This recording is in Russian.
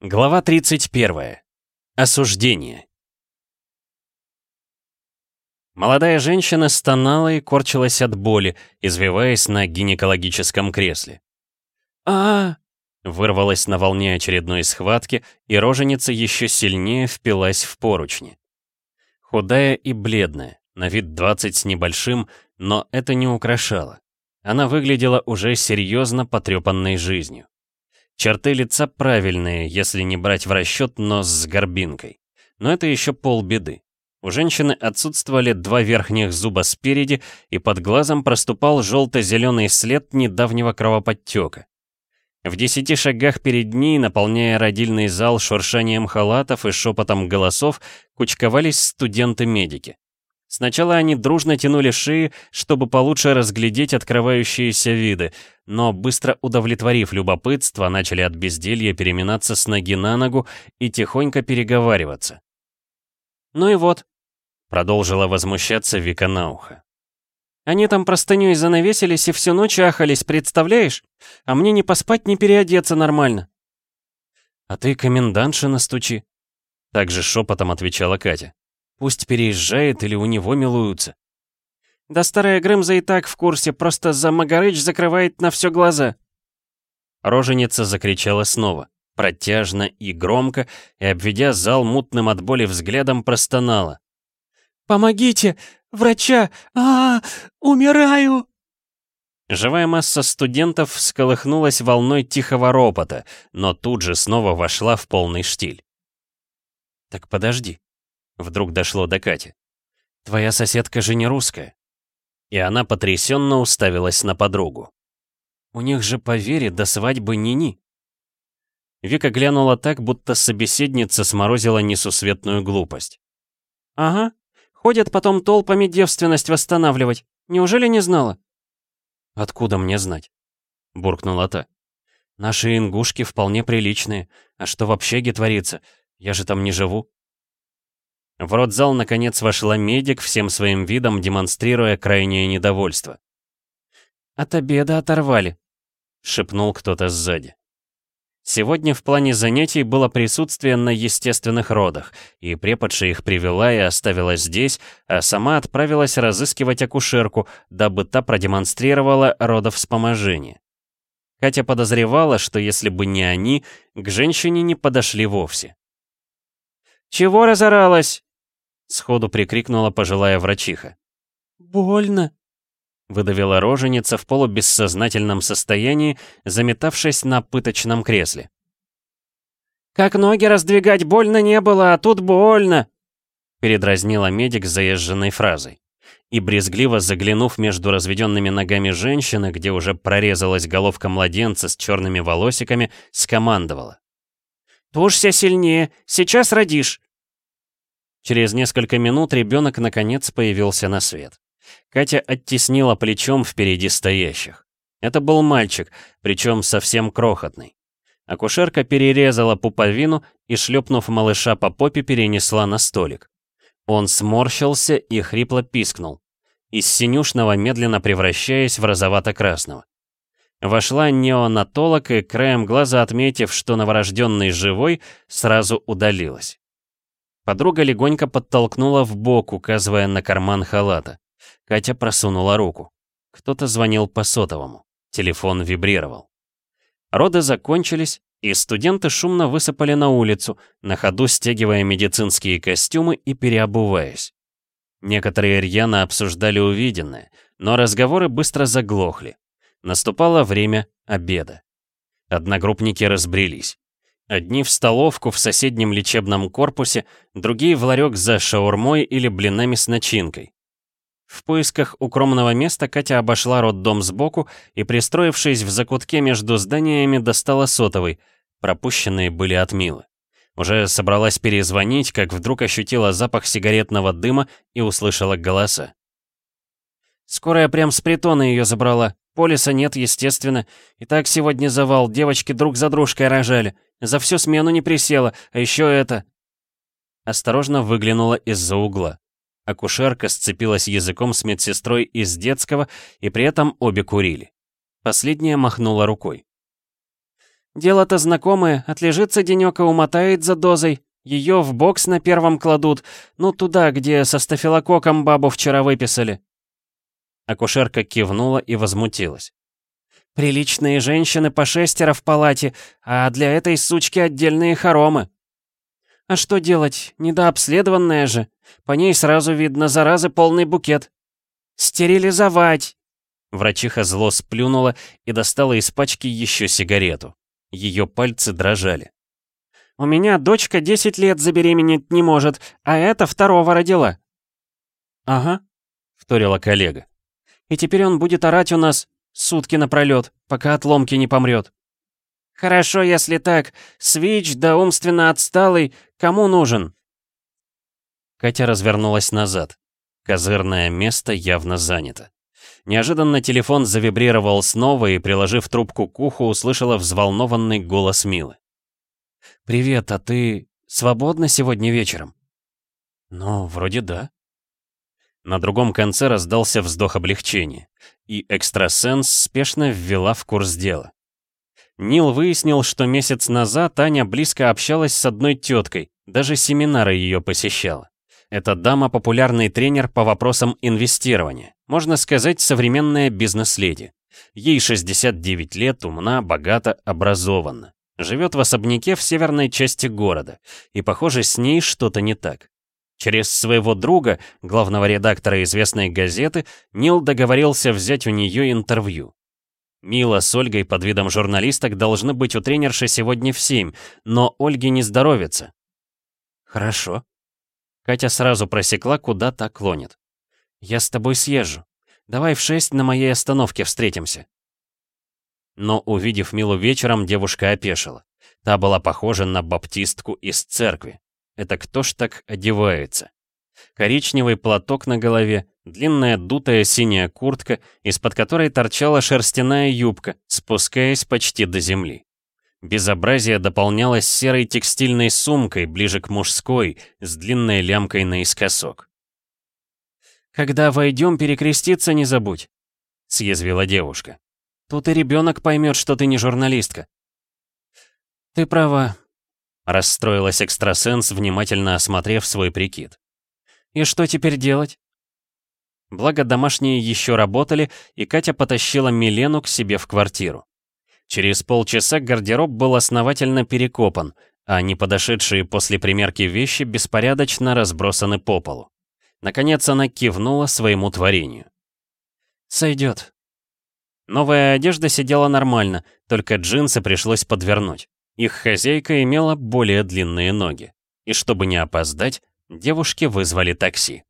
Глава 31. Осуждение. Молодая женщина стонала и корчилась от боли, извиваясь на гинекологическом кресле. а, вырвалась на волне очередной схватки, и роженица еще сильнее впилась в поручни. Худая и бледная, на вид 20 с небольшим, но это не украшало. Она выглядела уже серьезно потрепанной жизнью. Черты лица правильные, если не брать в расчет нос с горбинкой. Но это еще полбеды. У женщины отсутствовали два верхних зуба спереди, и под глазом проступал желто-зеленый след недавнего кровоподтека. В десяти шагах перед ней, наполняя родильный зал шуршанием халатов и шепотом голосов, кучковались студенты-медики. Сначала они дружно тянули шеи, чтобы получше разглядеть открывающиеся виды, но быстро удовлетворив любопытство, начали от безделья переминаться с ноги на ногу и тихонько переговариваться. «Ну и вот», — продолжила возмущаться Вика на ухо. «Они там простынёй занавесились и всю ночь ахались, представляешь? А мне не поспать, не переодеться нормально». «А ты комендантша настучи», — также шепотом отвечала Катя. Пусть переезжает или у него милуются. Да старая Грымза и так в курсе, просто за Магарыч закрывает на все глаза. Роженица закричала снова, протяжно и громко, и, обведя зал мутным от боли взглядом, простонала. «Помогите! Врача! а, -а, -а Умираю!» Живая масса студентов всколыхнулась волной тихого ропота, но тут же снова вошла в полный штиль. «Так подожди», Вдруг дошло до Кати. «Твоя соседка же не русская». И она потрясенно уставилась на подругу. «У них же, поверь, до свадьбы ни-ни». Вика глянула так, будто собеседница сморозила несусветную глупость. «Ага, ходят потом толпами девственность восстанавливать. Неужели не знала?» «Откуда мне знать?» — буркнула та. «Наши ингушки вполне приличные. А что в общаге творится? Я же там не живу». В родзал наконец вошла медик, всем своим видом демонстрируя крайнее недовольство. «От обеда оторвали», — шепнул кто-то сзади. Сегодня в плане занятий было присутствие на естественных родах, и преподша их привела и оставила здесь, а сама отправилась разыскивать акушерку, дабы та продемонстрировала родовспоможение. Катя подозревала, что если бы не они, к женщине не подошли вовсе. «Чего разоралась?» Сходу прикрикнула пожилая врачиха. «Больно!» Выдавила роженица в полубессознательном состоянии, заметавшись на пыточном кресле. «Как ноги раздвигать больно не было, а тут больно!» Передразнила медик заезженной фразой. И брезгливо заглянув между разведенными ногами женщины, где уже прорезалась головка младенца с черными волосиками, скомандовала. «Тушься сильнее, сейчас родишь!» Через несколько минут ребенок наконец появился на свет. Катя оттеснила плечом впереди стоящих. Это был мальчик, причем совсем крохотный. Акушерка перерезала пуповину и, шлепнув малыша по попе, перенесла на столик. Он сморщился и хрипло пискнул, из синюшного медленно превращаясь в розовато-красного. Вошла неонатолог и, краем глаза отметив, что новорожденный живой, сразу удалилась. Подруга легонько подтолкнула в бок, указывая на карман халата. Катя просунула руку. Кто-то звонил по сотовому. Телефон вибрировал. Роды закончились, и студенты шумно высыпали на улицу, на ходу стягивая медицинские костюмы и переобуваясь. Некоторые рьяно обсуждали увиденное, но разговоры быстро заглохли. Наступало время обеда. Одногруппники разбрелись. Одни в столовку в соседнем лечебном корпусе, другие в ларек за шаурмой или блинами с начинкой. В поисках укромного места Катя обошла роддом сбоку и, пристроившись в закутке между зданиями, достала сотовый. Пропущенные были от Милы. Уже собралась перезвонить, как вдруг ощутила запах сигаретного дыма и услышала голоса. «Скорая прям с притона ее забрала. Полиса нет, естественно. И так сегодня завал, девочки друг за дружкой рожали. За всю смену не присела, а еще это...» Осторожно выглянула из-за угла. Акушерка сцепилась языком с медсестрой из детского, и при этом обе курили. Последняя махнула рукой. Дело-то знакомое, отлежится денёк и умотает за дозой. Ее в бокс на первом кладут, ну туда, где со стафилококком бабу вчера выписали». Акушерка кивнула и возмутилась. «Приличные женщины по шестеро в палате, а для этой сучки отдельные хоромы». «А что делать? Недообследованная же. По ней сразу видно, заразы полный букет». «Стерилизовать!» Врачиха зло сплюнула и достала из пачки еще сигарету. Ее пальцы дрожали. «У меня дочка 10 лет забеременеть не может, а эта второго родила». «Ага», — вторила коллега. «И теперь он будет орать у нас сутки напролет, пока от ломки не помрет». «Хорошо, если так. Свич да умственно отсталый. Кому нужен?» Катя развернулась назад. Козырное место явно занято. Неожиданно телефон завибрировал снова и, приложив трубку к уху, услышала взволнованный голос Милы. «Привет, а ты свободна сегодня вечером?» «Ну, вроде да». На другом конце раздался вздох облегчения, и экстрасенс спешно ввела в курс дела. Нил выяснил, что месяц назад Таня близко общалась с одной теткой, даже семинары ее посещала. Эта дама популярный тренер по вопросам инвестирования. Можно сказать, современная бизнес-леди. Ей 69 лет, умна, богата, образована. Живет в особняке в северной части города. И, похоже, с ней что-то не так. Через своего друга, главного редактора известной газеты, Нил договорился взять у нее интервью. Мила с Ольгой под видом журналисток должны быть у тренерши сегодня в 7, но Ольге не здоровится. Хорошо, Катя сразу просекла, куда так клонит. «Я с тобой съезжу. Давай в шесть на моей остановке встретимся». Но, увидев Милу вечером, девушка опешила. Та была похожа на баптистку из церкви. Это кто ж так одевается? Коричневый платок на голове, длинная дутая синяя куртка, из-под которой торчала шерстяная юбка, спускаясь почти до земли. Безобразие дополнялось серой текстильной сумкой, ближе к мужской, с длинной лямкой наискосок. «Когда войдем, перекреститься не забудь», — съязвила девушка. «Тут и ребенок поймет, что ты не журналистка». «Ты права», — расстроилась экстрасенс, внимательно осмотрев свой прикид. «И что теперь делать?» Благо домашние еще работали, и Катя потащила Милену к себе в квартиру. Через полчаса гардероб был основательно перекопан, а не подошедшие после примерки вещи беспорядочно разбросаны по полу. Наконец она кивнула своему творению. «Сойдет». Новая одежда сидела нормально, только джинсы пришлось подвернуть. Их хозяйка имела более длинные ноги. И чтобы не опоздать, девушки вызвали такси.